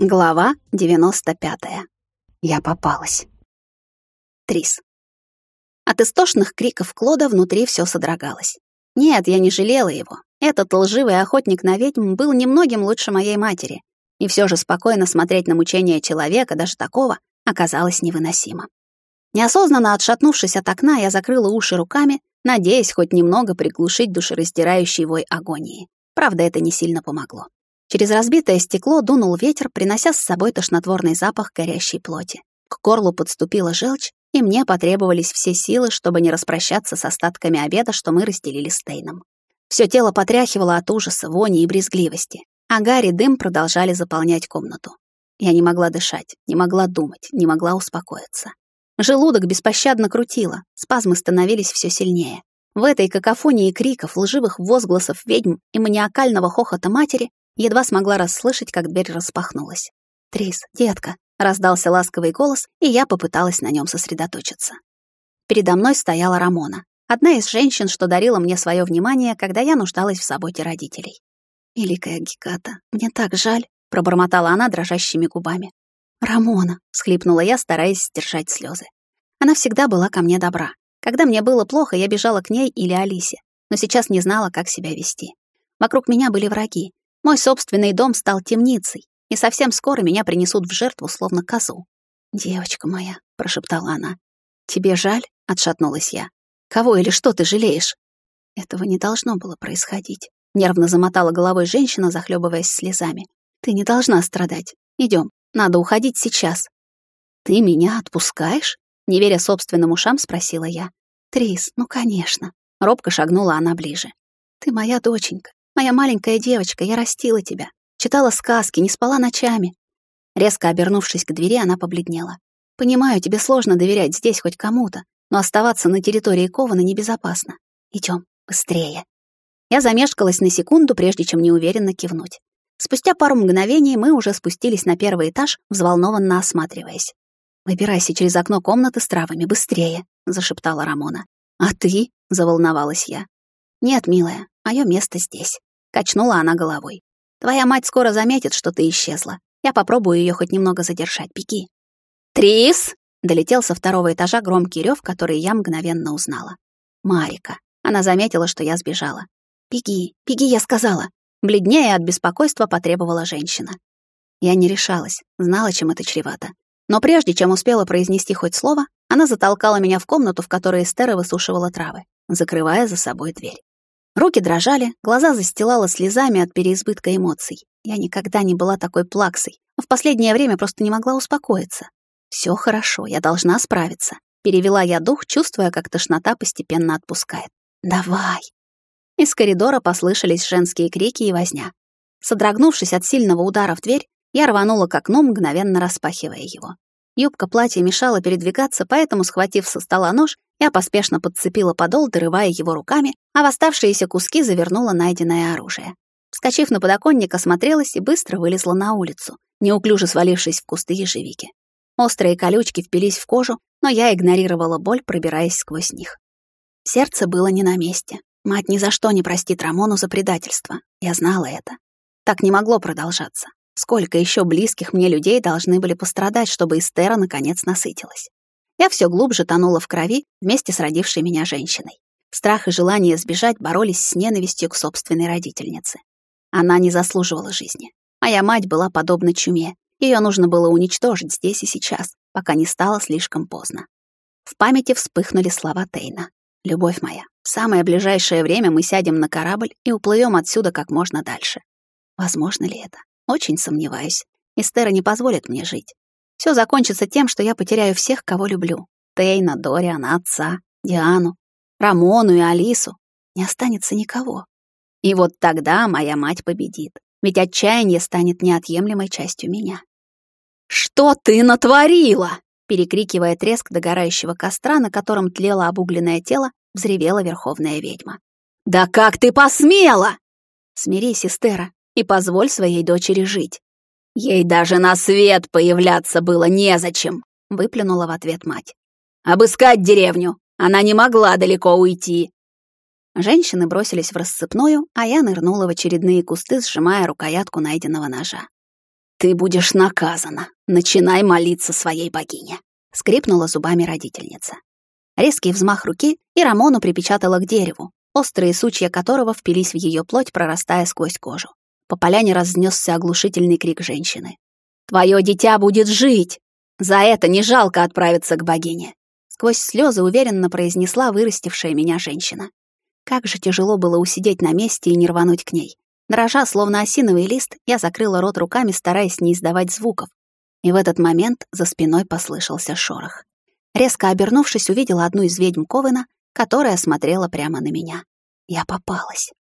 Глава 95. Я попалась. Трис. От истошных криков Клода внутри все содрогалось. Нет, я не жалела его. Этот лживый охотник на ведьм был немногим лучше моей матери. И все же спокойно смотреть на мучения человека, даже такого, оказалось невыносимо. Неосознанно отшатнувшись от окна, я закрыла уши руками, надеясь хоть немного приглушить душераздирающий вой агонии. Правда, это не сильно помогло. Через разбитое стекло дунул ветер, принося с собой тошнотворный запах горящей плоти. К горлу подступила желчь, и мне потребовались все силы, чтобы не распрощаться с остатками обеда, что мы разделили с Тейном. Всё тело потряхивало от ужаса, вони и брезгливости, а и дым продолжали заполнять комнату. Я не могла дышать, не могла думать, не могла успокоиться. Желудок беспощадно крутило, спазмы становились всё сильнее. В этой какофонии криков, лживых возгласов ведьм и маниакального хохота матери Едва смогла расслышать, как дверь распахнулась. «Трис, детка!» — раздался ласковый голос, и я попыталась на нем сосредоточиться. Передо мной стояла Рамона, одна из женщин, что дарила мне свое внимание, когда я нуждалась в заботе родителей. «Великая Геката, мне так жаль!» — пробормотала она дрожащими губами. «Рамона!» — схлипнула я, стараясь сдержать слезы. Она всегда была ко мне добра. Когда мне было плохо, я бежала к ней или Алисе, но сейчас не знала, как себя вести. Вокруг меня были враги, мой собственный дом стал темницей, и совсем скоро меня принесут в жертву, словно козу. «Девочка моя», — прошептала она, — «тебе жаль?» — отшатнулась я. «Кого или что ты жалеешь?» Этого не должно было происходить. Нервно замотала головой женщина, захлебываясь слезами. «Ты не должна страдать. Идем, надо уходить сейчас». «Ты меня отпускаешь?» Не веря собственным ушам, спросила я. «Трис, ну, конечно». Робко шагнула она ближе. «Ты моя доченька. Моя маленькая девочка, я растила тебя. Читала сказки, не спала ночами. Резко обернувшись к двери, она побледнела. Понимаю, тебе сложно доверять здесь хоть кому-то, но оставаться на территории Кована небезопасно. Идем, быстрее. Я замешкалась на секунду, прежде чем неуверенно кивнуть. Спустя пару мгновений мы уже спустились на первый этаж, взволнованно осматриваясь. «Выбирайся через окно комнаты с травами, быстрее», — зашептала Рамона. «А ты?» — заволновалась я. «Нет, милая, мое место здесь». Качнула она головой. Твоя мать скоро заметит, что ты исчезла. Я попробую ее хоть немного задержать. Беги. Трис! Долетел со второго этажа громкий рев, который я мгновенно узнала. Марика. Она заметила, что я сбежала. «Беги, беги», — я сказала. Бледнее от беспокойства потребовала женщина. Я не решалась, знала, чем это чревато. Но прежде чем успела произнести хоть слово, она затолкала меня в комнату, в которой Эстера высушивала травы, закрывая за собой дверь. Руки дрожали, глаза застилала слезами от переизбытка эмоций. Я никогда не была такой плаксой, а в последнее время просто не могла успокоиться. Все хорошо, я должна справиться. Перевела я дух, чувствуя, как тошнота постепенно отпускает. «Давай!» Из коридора послышались женские крики и возня. Содрогнувшись от сильного удара в дверь, я рванула к окну, мгновенно распахивая его. Юбка платья мешала передвигаться, поэтому, схватив со стола нож, я поспешно подцепила подол, дорывая его руками, а в оставшиеся куски завернула найденное оружие. Вскочив на подоконник, осмотрелась и быстро вылезла на улицу, неуклюже свалившись в кусты ежевики. Острые колючки впились в кожу, но я игнорировала боль, пробираясь сквозь них. Сердце было не на месте. Мать ни за что не простит Рамону за предательство. Я знала это. Так не могло продолжаться. Сколько еще близких мне людей должны были пострадать, чтобы Эстера наконец насытилась. Я все глубже тонула в крови вместе с родившей меня женщиной. Страх и желание сбежать боролись с ненавистью к собственной родительнице. Она не заслуживала жизни. Моя мать была подобна чуме. Ее нужно было уничтожить здесь и сейчас, пока не стало слишком поздно. В памяти вспыхнули слова Тейна. «Любовь моя, в самое ближайшее время мы сядем на корабль и уплывем отсюда как можно дальше». Возможно ли это? Очень сомневаюсь. Эстера не позволит мне жить. Все закончится тем, что я потеряю всех, кого люблю. Тейна, Дориана, отца, Диану, Рамону и Алису. Не останется никого. И вот тогда моя мать победит. Ведь отчаяние станет неотъемлемой частью меня. «Что ты натворила?» Перекрикивая треск догорающего костра, на котором тлело обугленное тело, взревела верховная ведьма. «Да как ты посмела!» «Смирись, Эстера, и позволь своей дочери жить. Ей даже на свет появляться было незачем, выплюнула в ответ мать. Обыскать деревню. Она не могла далеко уйти. Женщины бросились в рассыпную, а я нырнула в очередные кусты, сжимая рукоятку найденного ножа. «Ты будешь наказана. Начинай молиться своей богине», — скрипнула зубами родительница. Резкий взмах руки, и Рамону припечатала к дереву, острые сучья которого впились в ее плоть, прорастая сквозь кожу. По поляне разнесся оглушительный крик женщины. «Твое дитя будет жить! За это не жалко отправиться к богине!» Сквозь слезы уверенно произнесла вырастившая меня женщина. Как же тяжело было усидеть на месте и не рвануть к ней. Дрожа, словно осиновый лист, я закрыла рот руками, стараясь не издавать звуков. И в этот момент за спиной послышался шорох. Резко обернувшись, увидела одну из ведьм Ковена, которая смотрела прямо на меня. Я попалась.